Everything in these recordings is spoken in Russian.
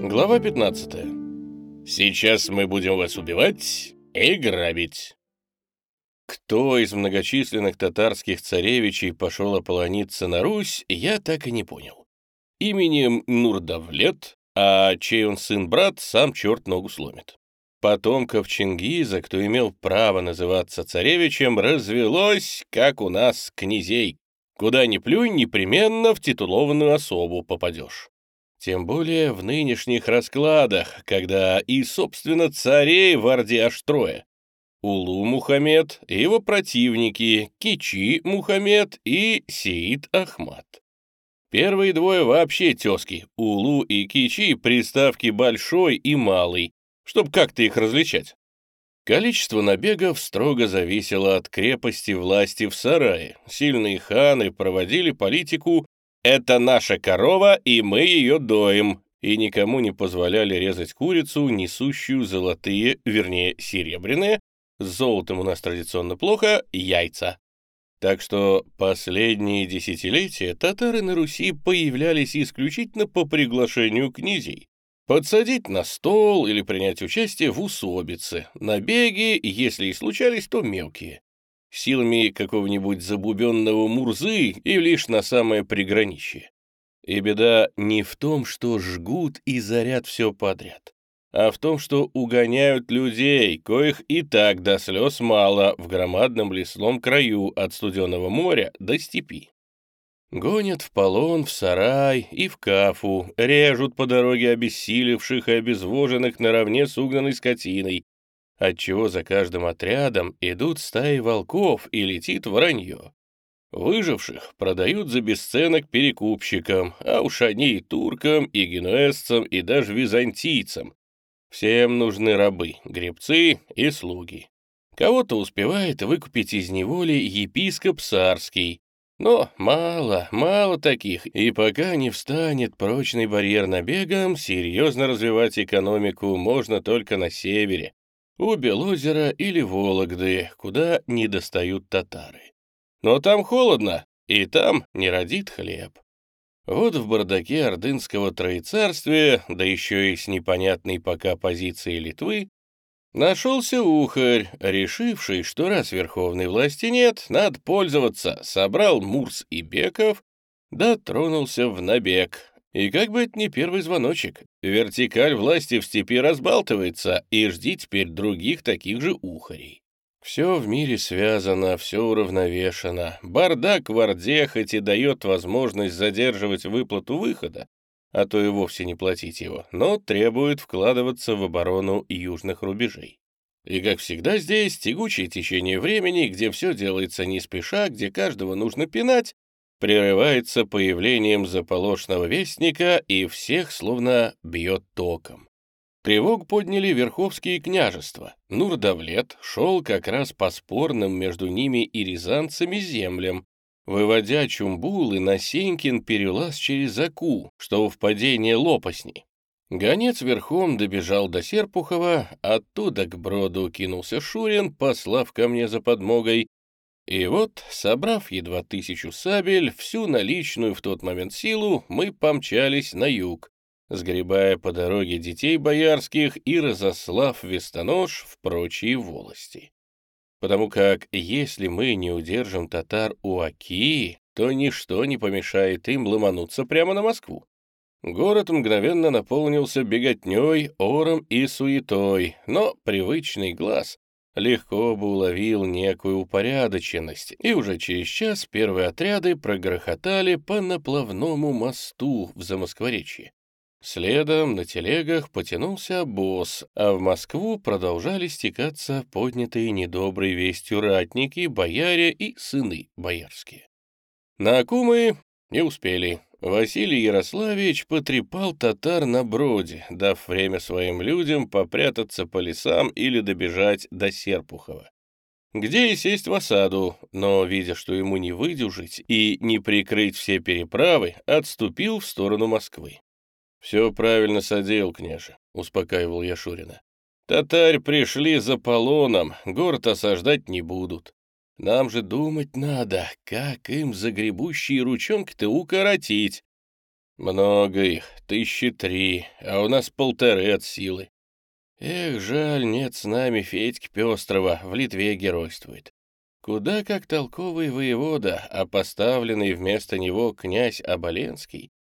Глава 15. Сейчас мы будем вас убивать и грабить. Кто из многочисленных татарских царевичей пошел ополониться на Русь, я так и не понял. Именем Нурдавлет, а чей он сын-брат, сам черт ногу сломит. Потомков Чингиза, кто имел право называться царевичем, развелось, как у нас, князей. Куда ни плюнь, непременно в титулованную особу попадешь. Тем более в нынешних раскладах, когда и, собственно, царей в Орде аж трое. Улу Мухаммед его противники Кичи Мухаммед и Сеид Ахмад. Первые двое вообще тезки, Улу и Кичи приставки большой и малый, чтобы как-то их различать. Количество набегов строго зависело от крепости власти в сарае. Сильные ханы проводили политику это наша корова, и мы ее доим, и никому не позволяли резать курицу, несущую золотые, вернее, серебряные, с золотом у нас традиционно плохо, яйца. Так что последние десятилетия татары на Руси появлялись исключительно по приглашению князей. Подсадить на стол или принять участие в усобице, набеги, если и случались, то мелкие силами какого-нибудь забубенного Мурзы и лишь на самое приграничье. И беда не в том, что жгут и зарят все подряд, а в том, что угоняют людей, коих и так до слез мало в громадном лесном краю от студенного моря до степи. Гонят в полон, в сарай и в кафу, режут по дороге обессилевших и обезвоженных наравне с угнанной скотиной, отчего за каждым отрядом идут стаи волков и летит вранье. Выживших продают за бесценок перекупщикам, а уж они и туркам, и генуэзцам, и даже византийцам. Всем нужны рабы, гребцы и слуги. Кого-то успевает выкупить из неволи епископ Сарский, но мало, мало таких, и пока не встанет прочный барьер набегом, серьезно развивать экономику можно только на севере, у Белозера или Вологды, куда не достают татары. Но там холодно, и там не родит хлеб. Вот в бардаке ордынского троецарствия, да еще и с непонятной пока позицией Литвы, нашелся ухарь, решивший, что раз верховной власти нет, надо пользоваться, собрал Мурс и Беков, да тронулся в набег, и как бы это не первый звоночек. Вертикаль власти в степи разбалтывается, и жди теперь других таких же ухарей. Все в мире связано, все уравновешено. Бардак в Орде хоть и дает возможность задерживать выплату выхода, а то и вовсе не платить его, но требует вкладываться в оборону южных рубежей. И, как всегда, здесь тягучее течение времени, где все делается не спеша, где каждого нужно пинать, прерывается появлением заполошного вестника и всех словно бьет током. Тревог подняли верховские княжества. Нурдавлет шел как раз по спорным между ними и рязанцами землям, выводя Чумбулы на Сенькин перелаз через Аку, что в падении лопасни. Гонец верхом добежал до Серпухова, оттуда к броду кинулся Шурин, послав ко мне за подмогой, и вот, собрав едва тысячу сабель, всю наличную в тот момент силу, мы помчались на юг, сгребая по дороге детей боярских и разослав вестонож в прочие волости. Потому как если мы не удержим татар у Аки, то ничто не помешает им ломануться прямо на Москву. Город мгновенно наполнился беготней, ором и суетой, но привычный глаз легко бы уловил некую упорядоченность, и уже через час первые отряды прогрохотали по наплавному мосту в Замоскворечье. Следом на телегах потянулся обоз, а в Москву продолжали стекаться поднятые недоброй вестью ратники, бояре и сыны боярские. На Акумы не успели. Василий Ярославич потрепал татар на броде, дав время своим людям попрятаться по лесам или добежать до Серпухова. Где и сесть в осаду, но, видя, что ему не выдержать и не прикрыть все переправы, отступил в сторону Москвы. «Все правильно содеял, княже», — успокаивал я Шурина. «Татарь пришли за полоном, город осаждать не будут. Нам же думать надо, как им загребущие ручонки-то укоротить. Много их, тысячи три, а у нас полторы от силы. Эх, жаль, нет с нами Федьки Пестрова, в Литве геройствует. Куда как толковый воевода, а поставленный вместо него князь Оболенский,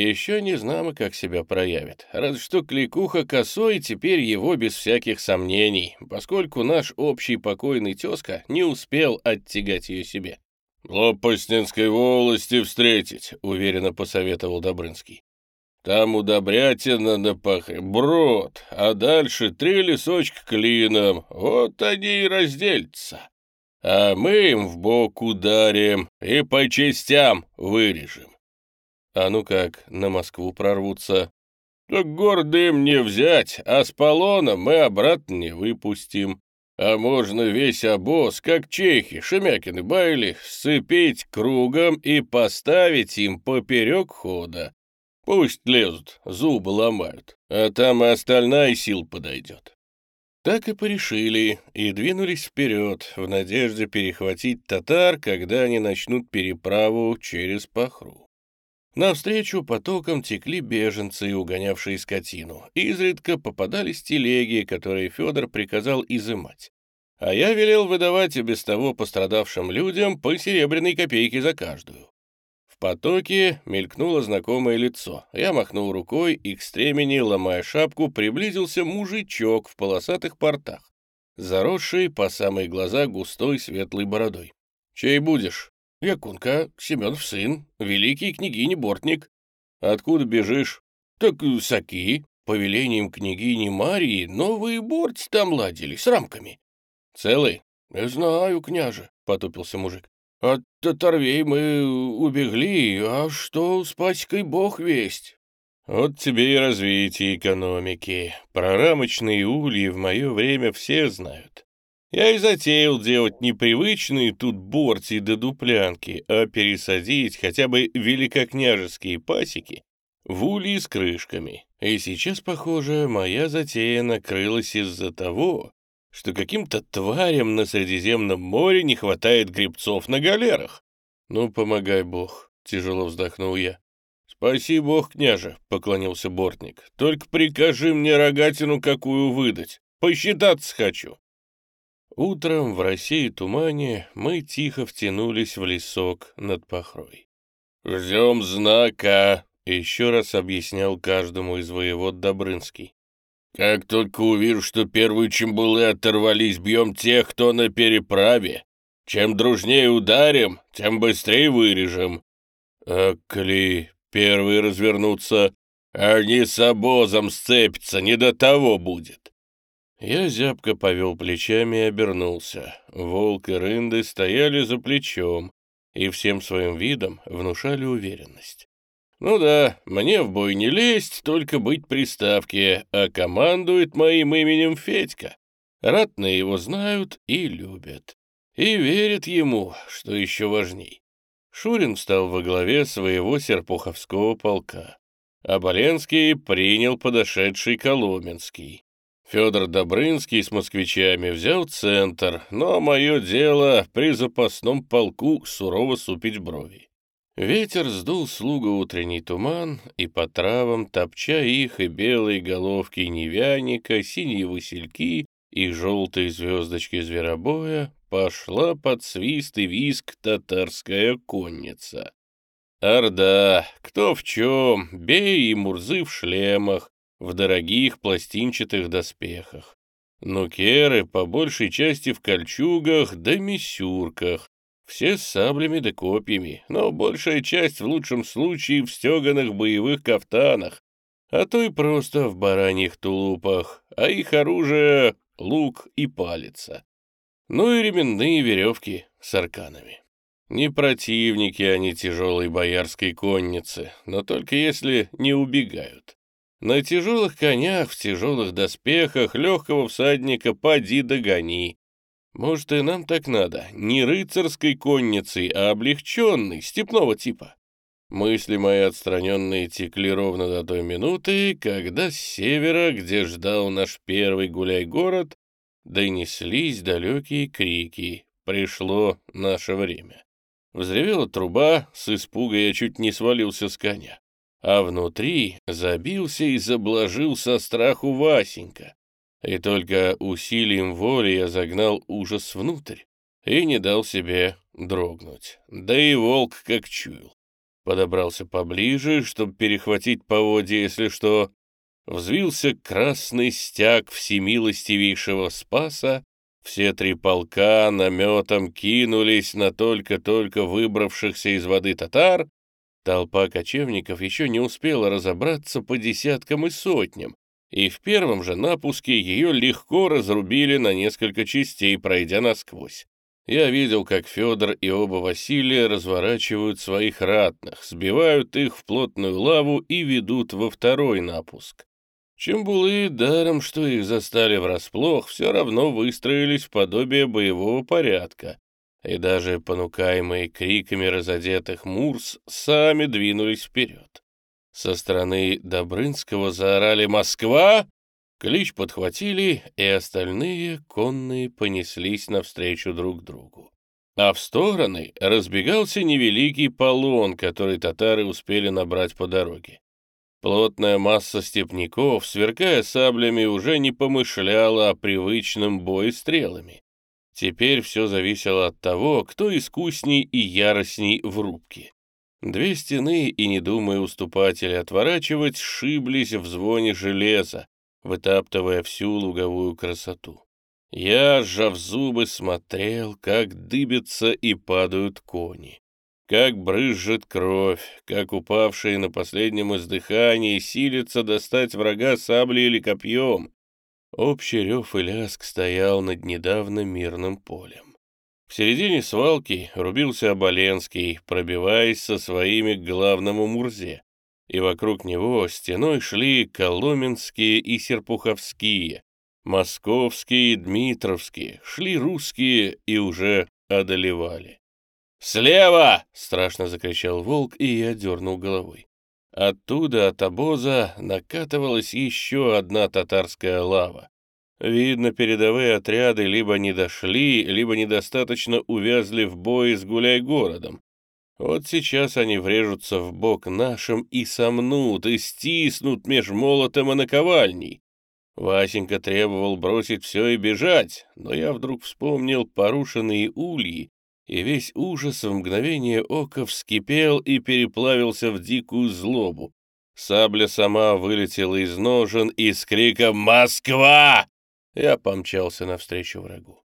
еще не знамо, как себя проявит. Разве что кликуха косой теперь его без всяких сомнений, поскольку наш общий покойный тезка не успел оттягать ее себе. «Лопастинской волости встретить», — уверенно посоветовал Добрынский. «Там удобрятина на пахе, брод, а дальше три лесочка клином, вот они и разделятся» а мы им в бок ударим и по частям вырежем. А ну как, на Москву прорвутся? Так город им не взять, а с полоном мы обратно не выпустим. А можно весь обоз, как чехи, Шемякины байли, сцепить кругом и поставить им поперек хода. Пусть лезут, зубы ломают, а там и остальная сил подойдет. Так и порешили, и двинулись вперед, в надежде перехватить татар, когда они начнут переправу через Пахру. Навстречу потоком текли беженцы, угонявшие скотину. Изредка попадались телеги, которые Федор приказал изымать. А я велел выдавать и без того пострадавшим людям по серебряной копейке за каждую. В потоке мелькнуло знакомое лицо. Я махнул рукой, и к стремени, ломая шапку, приблизился мужичок в полосатых портах, заросший по самые глаза густой светлой бородой. «Чей будешь?» «Якунка, Семенов сын, великий княгини Бортник». «Откуда бежишь?» «Так саки, по велениям княгини Марии, новые борти там ладили, с рамками». «Целый?» «Не знаю, княже», — потупился мужик. От татарвей мы убегли, а что с пасекой бог весть. Вот тебе и развитие экономики. Про рамочные ульи в мое время все знают. Я и затеял делать непривычные тут борти до дуплянки, а пересадить хотя бы великокняжеские пасеки в ульи с крышками. И сейчас, похоже, моя затея накрылась из-за того, что каким-то тварям на Средиземном море не хватает грибцов на галерах. Ну, помогай бог, тяжело вздохнул я. «Спаси бог, княже», — поклонился бортник. «Только прикажи мне рогатину какую выдать. Посчитаться хочу». Утром в России тумане мы тихо втянулись в лесок над Пахрой. «Ждем знака», — еще раз объяснял каждому из воевод Добрынский. Как только увижу, что первые чембулы оторвались, бьем тех, кто на переправе. Чем дружнее ударим, тем быстрее вырежем. А коли первые развернутся, они с обозом сцепятся, не до того будет. Я зябко повел плечами и обернулся. Волк и рынды стояли за плечом и всем своим видом внушали уверенность. Ну да, мне в бой не лезть, только быть приставке, а командует моим именем Федька. Ратные его знают и любят. И верят ему, что еще важней. Шурин стал во главе своего серпуховского полка, а Боленский принял подошедший Коломенский. Федор Добрынский с москвичами взял центр, но мое дело при запасном полку сурово супить брови. Ветер сдул слугу утренний туман, и по травам, топча их и белые головки невяника, синие васильки и желтые звездочки зверобоя, пошла под свист и виск татарская конница. Орда, кто в чем, бей и мурзы в шлемах, в дорогих пластинчатых доспехах. Нукеры по большей части в кольчугах да мисюрках, все с саблями да копьями, но большая часть в лучшем случае в стеганых боевых кафтанах, а то и просто в бараньих тулупах, а их оружие — лук и палица. Ну и ременные веревки с арканами. Не противники они тяжелой боярской конницы, но только если не убегают. На тяжелых конях, в тяжелых доспехах легкого всадника поди догони, может, и нам так надо, не рыцарской конницей, а облегченной, степного типа. Мысли мои отстраненные текли ровно до той минуты, когда с севера, где ждал наш первый гуляй-город, донеслись далекие крики «Пришло наше время». Взревела труба, с испуга я чуть не свалился с коня. А внутри забился и заблажил со страху Васенька. И только усилием воли я загнал ужас внутрь и не дал себе дрогнуть. Да и волк как чуял. Подобрался поближе, чтобы перехватить поводья, если что. Взвился красный стяг всемилостивейшего Спаса, все три полка наметом кинулись на только-только выбравшихся из воды татар. Толпа кочевников еще не успела разобраться по десяткам и сотням, и в первом же напуске ее легко разрубили на несколько частей, пройдя насквозь. Я видел, как Федор и оба Василия разворачивают своих ратных, сбивают их в плотную лаву и ведут во второй напуск. Чембулы, даром что их застали врасплох, все равно выстроились в подобие боевого порядка, и даже понукаемые криками разодетых мурс сами двинулись вперед. Со стороны Добрынского заорали «Москва!», клич подхватили, и остальные конные понеслись навстречу друг другу. А в стороны разбегался невеликий полон, который татары успели набрать по дороге. Плотная масса степняков, сверкая саблями, уже не помышляла о привычном бое стрелами. Теперь все зависело от того, кто искусней и яростней в рубке. Две стены, и не думая уступать или отворачивать, шиблись в звоне железа, вытаптывая всю луговую красоту. Я, сжав зубы, смотрел, как дыбятся и падают кони. Как брызжет кровь, как упавшие на последнем издыхании силятся достать врага саблей или копьем. Общий рев и ляск стоял над недавно мирным полем. В середине свалки рубился Оболенский, пробиваясь со своими к главному Мурзе, и вокруг него стеной шли Коломенские и Серпуховские, Московские и Дмитровские, шли русские и уже одолевали. «Слева!» — страшно закричал волк, и я дернул головой. Оттуда, от обоза, накатывалась еще одна татарская лава. Видно, передовые отряды либо не дошли, либо недостаточно увязли в бой с гуляй-городом. Вот сейчас они врежутся в бок нашим и сомнут, и стиснут меж молотом и наковальней. Васенька требовал бросить все и бежать, но я вдруг вспомнил порушенные ульи и весь ужас в мгновение ока вскипел и переплавился в дикую злобу. Сабля сама вылетела из ножен и с криком «Москва!» я помчался навстречу врагу.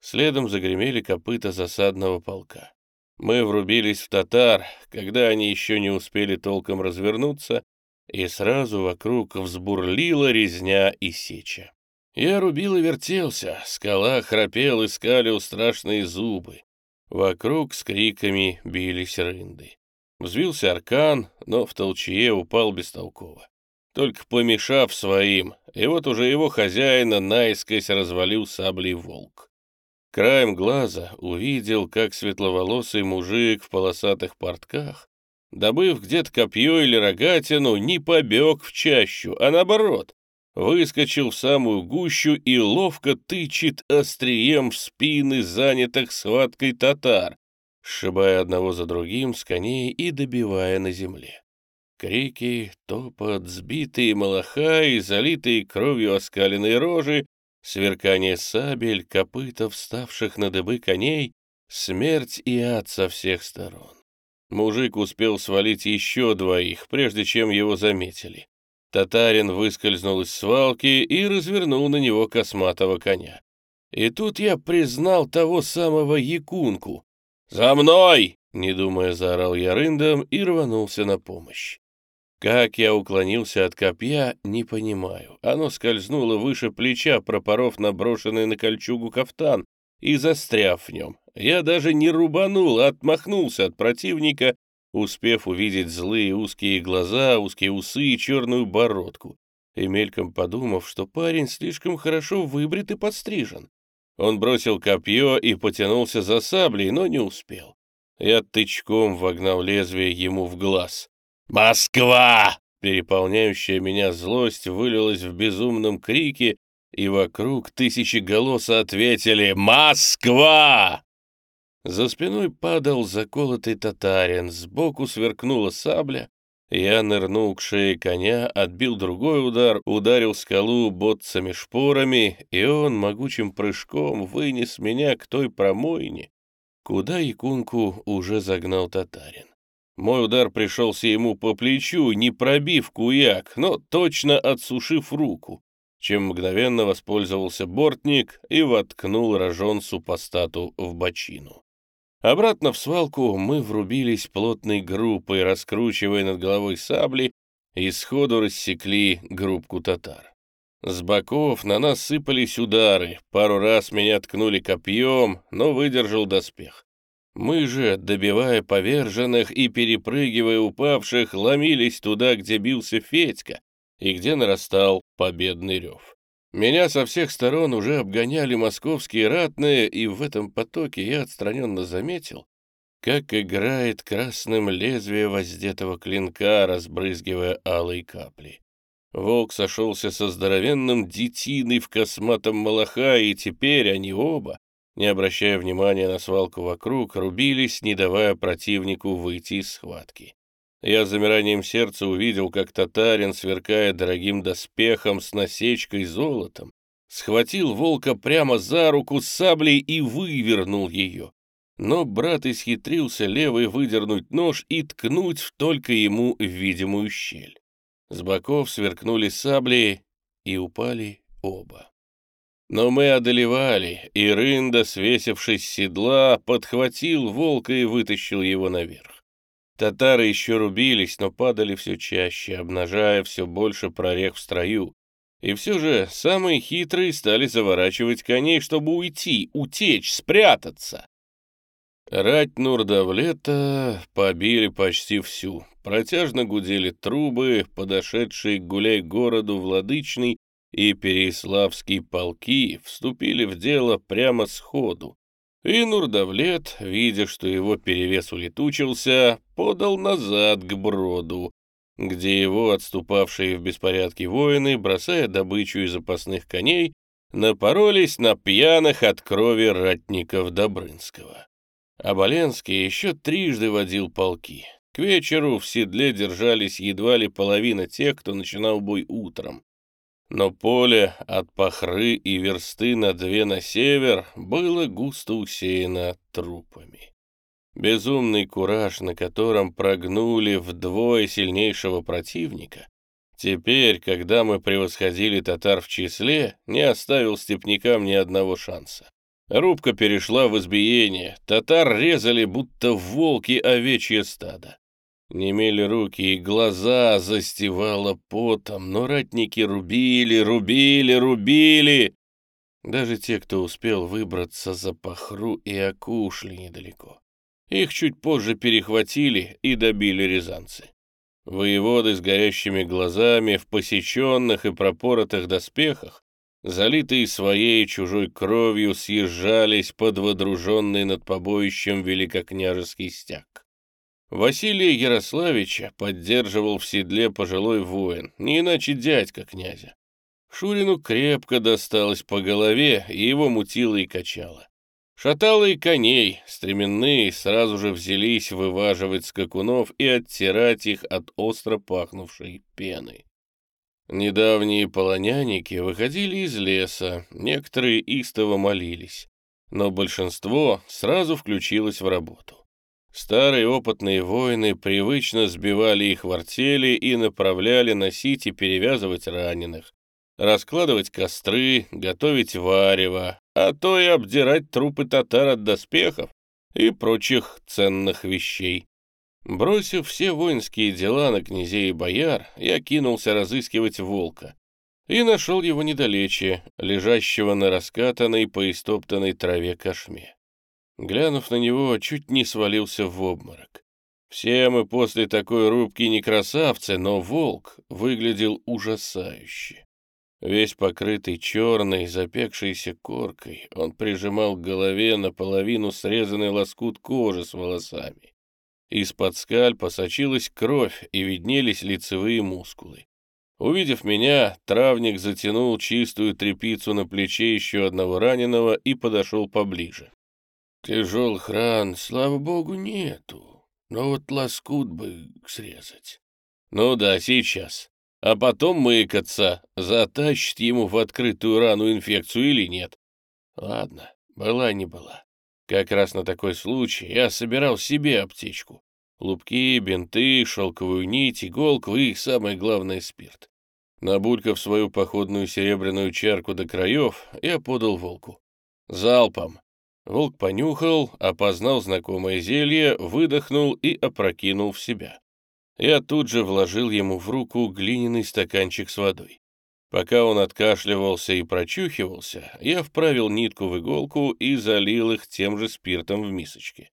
Следом загремели копыта засадного полка. Мы врубились в татар, когда они еще не успели толком развернуться, и сразу вокруг взбурлила резня и сеча. Я рубил и вертелся, скала храпел и скалил страшные зубы. Вокруг с криками бились рынды. Взвился аркан, но в толчье упал бестолково. Только помешав своим, и вот уже его хозяина наискось развалил саблей волк. Краем глаза увидел, как светловолосый мужик в полосатых портках, добыв где-то копье или рогатину, не побег в чащу, а наоборот, выскочил в самую гущу и ловко тычет острием в спины занятых схваткой татар, сшибая одного за другим с коней и добивая на земле. Крики, топот, сбитые малаха и залитые кровью оскаленные рожи, сверкание сабель, копыта вставших на дыбы коней, смерть и ад со всех сторон. Мужик успел свалить еще двоих, прежде чем его заметили. Татарин выскользнул из свалки и развернул на него косматого коня. И тут я признал того самого якунку. «За мной!» — не думая, заорал я рындом и рванулся на помощь. Как я уклонился от копья, не понимаю. Оно скользнуло выше плеча, пропоров наброшенный на кольчугу кафтан и застряв в нем. Я даже не рубанул, а отмахнулся от противника успев увидеть злые узкие глаза, узкие усы и черную бородку, и мельком подумав, что парень слишком хорошо выбрит и подстрижен. Он бросил копье и потянулся за саблей, но не успел. Я тычком вогнал лезвие ему в глаз. «Москва!» Переполняющая меня злость вылилась в безумном крике, и вокруг тысячи голос ответили «Москва!» За спиной падал заколотый татарин, сбоку сверкнула сабля, Я нырнул к шее коня, отбил другой удар, ударил скалу ботцами-шпорами, и он могучим прыжком вынес меня к той промойне, куда якунку уже загнал татарин. Мой удар пришелся ему по плечу, не пробив куяк, но точно отсушив руку, чем мгновенно воспользовался бортник и воткнул рожон супостату в бочину. Обратно в свалку мы врубились плотной группой, раскручивая над головой сабли, и сходу рассекли группку татар. С боков на нас сыпались удары, пару раз меня ткнули копьем, но выдержал доспех. Мы же, добивая поверженных и перепрыгивая упавших, ломились туда, где бился Федька и где нарастал победный рев. Меня со всех сторон уже обгоняли московские ратные, и в этом потоке я отстраненно заметил, как играет красным лезвие воздетого клинка, разбрызгивая алые капли. Волк сошелся со здоровенным детиной в косматом малаха, и теперь они оба, не обращая внимания на свалку вокруг, рубились, не давая противнику выйти из схватки. Я с замиранием сердца увидел, как татарин, сверкая дорогим доспехом с насечкой золотом, схватил волка прямо за руку с саблей и вывернул ее. Но брат исхитрился левой выдернуть нож и ткнуть в только ему видимую щель. С боков сверкнули сабли и упали оба. Но мы одолевали, и Рында, свесившись с седла, подхватил волка и вытащил его наверх. Татары еще рубились, но падали все чаще, обнажая все больше прорех в строю. И все же самые хитрые стали заворачивать коней, чтобы уйти, утечь, спрятаться. Рать Нурдавлета побили почти всю. Протяжно гудели трубы, подошедшие к гуляй-городу Владычный и Переславский полки вступили в дело прямо сходу, и Нурдавлет, видя, что его перевес улетучился, подал назад к броду, где его отступавшие в беспорядке воины, бросая добычу из запасных коней, напоролись на пьяных от крови ратников Добрынского. Оболенский еще трижды водил полки. К вечеру в седле держались едва ли половина тех, кто начинал бой утром но поле от Пахры и версты на две на север было густо усеяно трупами. Безумный кураж, на котором прогнули вдвое сильнейшего противника, теперь, когда мы превосходили татар в числе, не оставил степнякам ни одного шанса. Рубка перешла в избиение, татар резали, будто волки овечье стадо. Немели руки и глаза, застивало потом, но ратники рубили, рубили, рубили. Даже те, кто успел выбраться за пахру и окушли недалеко. Их чуть позже перехватили и добили рязанцы. Воеводы с горящими глазами, в посеченных и пропоротых доспехах, залитые своей чужой кровью, съезжались под водруженный над побоищем великокняжеский стяг. Василия Ярославича поддерживал в седле пожилой воин, не иначе дядька князя. Шурину крепко досталось по голове, и его мутило и качало. Шатало и коней, стременные сразу же взялись вываживать скакунов и оттирать их от остро пахнувшей пены. Недавние полоняники выходили из леса, некоторые истово молились, но большинство сразу включилось в работу. Старые опытные воины привычно сбивали их в артели и направляли носить и перевязывать раненых, раскладывать костры, готовить варево, а то и обдирать трупы татар от доспехов и прочих ценных вещей. Бросив все воинские дела на князей и бояр, я кинулся разыскивать волка и нашел его недалече, лежащего на раскатанной по истоптанной траве кошме. Глянув на него, чуть не свалился в обморок. Все мы после такой рубки не красавцы, но волк выглядел ужасающе. Весь покрытый черной, запекшейся коркой, он прижимал к голове наполовину срезанный лоскут кожи с волосами. Из-под скальпа сочилась кровь и виднелись лицевые мускулы. Увидев меня, травник затянул чистую тряпицу на плече еще одного раненого и подошел поближе. Тяжелых ран, слава богу, нету, но вот лоскут бы срезать. Ну да, сейчас. А потом мыкаться, затащит ему в открытую рану инфекцию или нет. Ладно, была не была. Как раз на такой случай я собирал себе аптечку. Лупки, бинты, шелковую нить, иголку и, самое главное, спирт. Набулькав свою походную серебряную чарку до краев, я подал волку. Залпом. Волк понюхал, опознал знакомое зелье, выдохнул и опрокинул в себя. Я тут же вложил ему в руку глиняный стаканчик с водой. Пока он откашливался и прочухивался, я вправил нитку в иголку и залил их тем же спиртом в мисочке.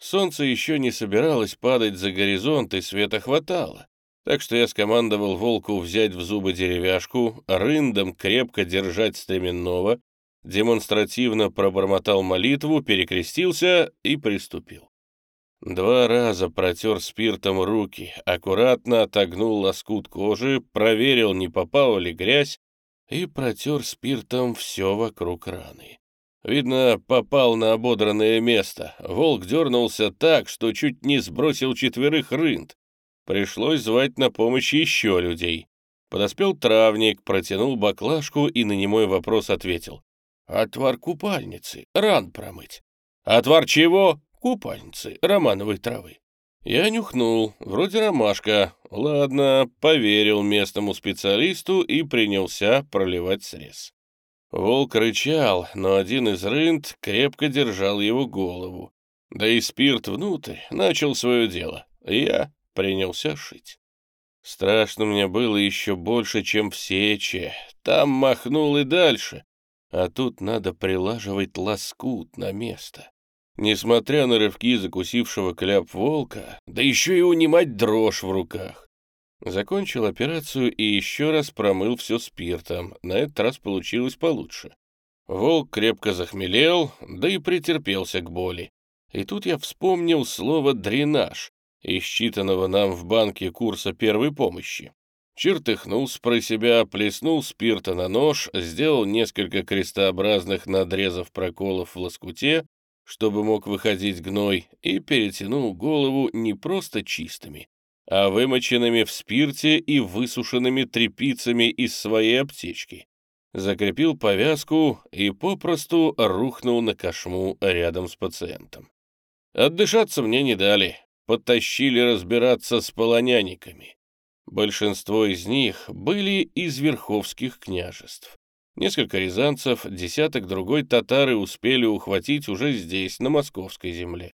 Солнце еще не собиралось падать за горизонт, и света хватало, так что я скомандовал волку взять в зубы деревяшку, рындом крепко держать стременного, демонстративно пробормотал молитву, перекрестился и приступил. Два раза протер спиртом руки, аккуратно отогнул лоскут кожи, проверил, не попала ли грязь, и протер спиртом все вокруг раны. Видно, попал на ободранное место. Волк дернулся так, что чуть не сбросил четверых рынд. Пришлось звать на помощь еще людей. Подоспел травник, протянул баклажку и на немой вопрос ответил. «Отвар купальницы, ран промыть». «Отвар чего?» купальницы романовой травы. Я нюхнул, вроде ромашка. Ладно, поверил местному специалисту и принялся проливать срез. Волк рычал, но один из рынд крепко держал его голову. Да и спирт внутрь начал свое дело. Я принялся шить. Страшно мне было еще больше, чем в сече. Там махнул и дальше. А тут надо прилаживать лоскут на место. Несмотря на рывки закусившего кляп волка, да еще и унимать дрожь в руках. Закончил операцию и еще раз промыл все спиртом. На этот раз получилось получше. Волк крепко захмелел, да и претерпелся к боли. И тут я вспомнил слово «дренаж», исчитанного нам в банке курса первой помощи. Чертыхнулся про себя, плеснул спирта на нож, сделал несколько крестообразных надрезов проколов в лоскуте чтобы мог выходить гной, и перетянул голову не просто чистыми, а вымоченными в спирте и высушенными тряпицами из своей аптечки. Закрепил повязку и попросту рухнул на кошму рядом с пациентом. Отдышаться мне не дали, подтащили разбираться с полоняниками. Большинство из них были из верховских княжеств. Несколько рязанцев, десяток другой татары успели ухватить уже здесь, на московской земле.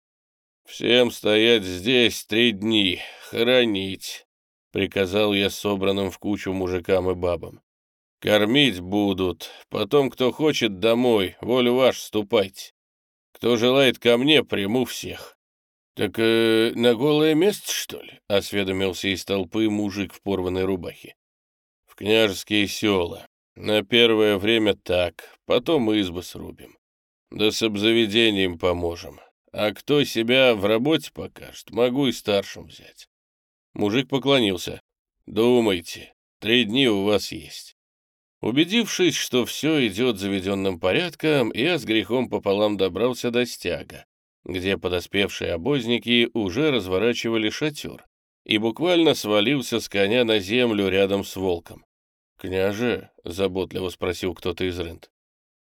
«Всем стоять здесь три дни, хоронить», — приказал я собранным в кучу мужикам и бабам. «Кормить будут, потом, кто хочет, домой, волю ваш, ступайте. Кто желает ко мне, приму всех». «Так э, на голое место, что ли?» — осведомился из толпы мужик в порванной рубахе. «В княжеские села. На первое время так, потом избы срубим. Да с обзаведением поможем. А кто себя в работе покажет, могу и старшим взять. Мужик поклонился. Думайте, три дни у вас есть. Убедившись, что все идет заведенным порядком, я с грехом пополам добрался до стяга, где подоспевшие обозники уже разворачивали шатер, и буквально свалился с коня на землю рядом с волком. «Княже?» — заботливо спросил кто-то из рент.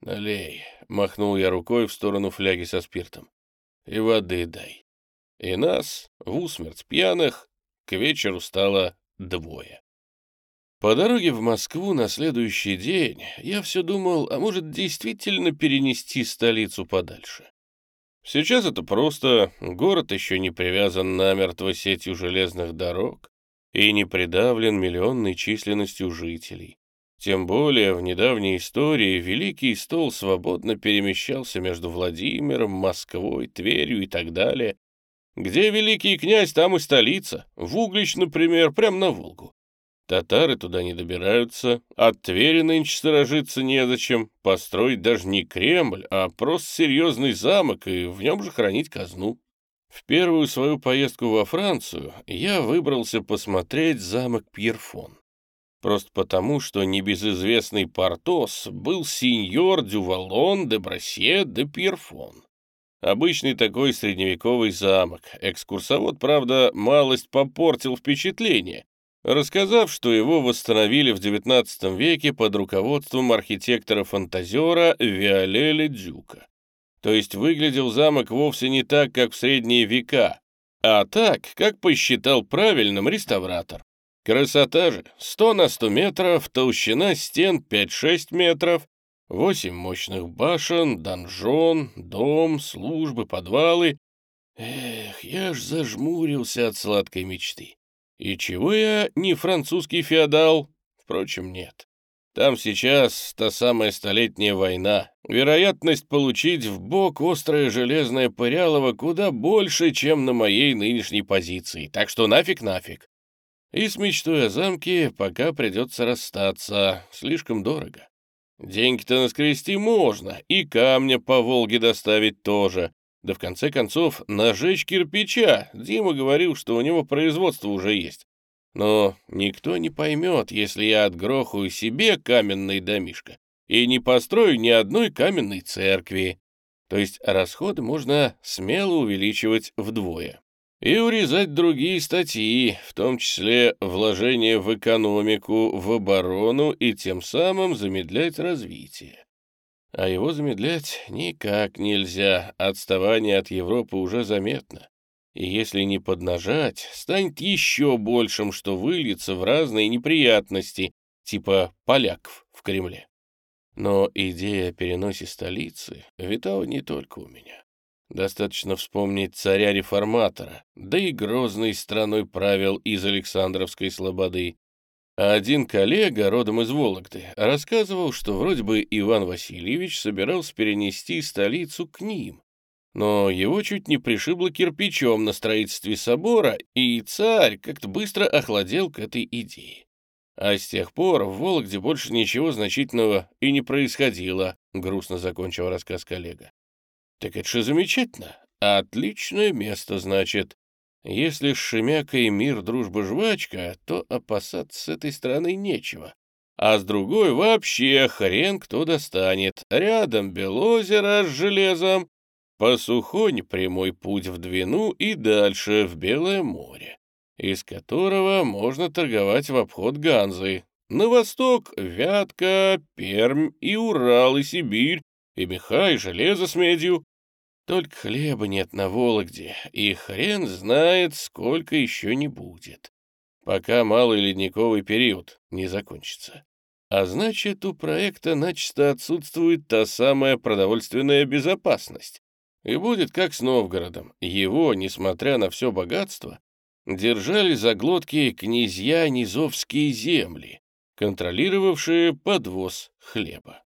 «Налей», — махнул я рукой в сторону фляги со спиртом. «И воды дай». И нас, в усмерть пьяных, к вечеру стало двое. По дороге в Москву на следующий день я все думал, а может действительно перенести столицу подальше. Сейчас это просто, город еще не привязан намертво сетью железных дорог, и не придавлен миллионной численностью жителей. Тем более в недавней истории Великий Стол свободно перемещался между Владимиром, Москвой, Тверью и так далее. Где великий князь, там и столица. В Углич, например, прямо на Волгу. Татары туда не добираются, от Твери нынче сторожиться незачем, построить даже не Кремль, а просто серьезный замок и в нем же хранить казну. В первую свою поездку во Францию я выбрался посмотреть замок Пьерфон. Просто потому, что небезызвестный Портос был сеньор Дювалон де Брасье де Пьерфон. Обычный такой средневековый замок. Экскурсовод, правда, малость попортил впечатление, рассказав, что его восстановили в XIX веке под руководством архитектора-фантазера Виолеля Дюка. То есть выглядел замок вовсе не так, как в средние века, а так, как посчитал правильным реставратор. Красота же, 100 на 100 метров, толщина стен 5-6 метров, 8 мощных башен, донжон, дом, службы, подвалы. Эх, я ж зажмурился от сладкой мечты. И чего я не французский феодал? Впрочем, нет. Там сейчас та самая столетняя война. Вероятность получить в бок острое железное пырялово куда больше, чем на моей нынешней позиции. Так что нафиг-нафиг. И с мечтой о замке пока придется расстаться. Слишком дорого. Деньги-то наскрести можно, и камня по Волге доставить тоже. Да в конце концов, нажечь кирпича. Дима говорил, что у него производство уже есть. Но никто не поймет, если я отгрохаю себе каменный домишко и не построю ни одной каменной церкви. То есть расходы можно смело увеличивать вдвое. И урезать другие статьи, в том числе вложения в экономику, в оборону и тем самым замедлять развитие. А его замедлять никак нельзя, отставание от Европы уже заметно. И если не поднажать, станет еще большим, что выльется в разные неприятности, типа поляков в Кремле. Но идея о переносе столицы витала не только у меня. Достаточно вспомнить царя-реформатора, да и грозной страной правил из Александровской слободы. А один коллега, родом из Вологды, рассказывал, что вроде бы Иван Васильевич собирался перенести столицу к ним, но его чуть не пришибло кирпичом на строительстве собора, и царь как-то быстро охладел к этой идее. А с тех пор в Вологде больше ничего значительного и не происходило, грустно закончил рассказ коллега. Так это же замечательно. Отличное место, значит. Если с Шемякой мир, дружба, жвачка, то опасаться с этой стороны нечего. А с другой вообще хрен кто достанет. Рядом Белозеро с железом, по Сухонь прямой путь в Двину и дальше в Белое море, из которого можно торговать в обход Ганзы. На восток — Вятка, Пермь и Урал, и Сибирь, и меха, и железо с медью. Только хлеба нет на Вологде, и хрен знает, сколько еще не будет, пока малый ледниковый период не закончится. А значит, у проекта начисто отсутствует та самая продовольственная безопасность, и будет как с Новгородом. Его, несмотря на все богатство, держали за глотки князья низовские земли, контролировавшие подвоз хлеба.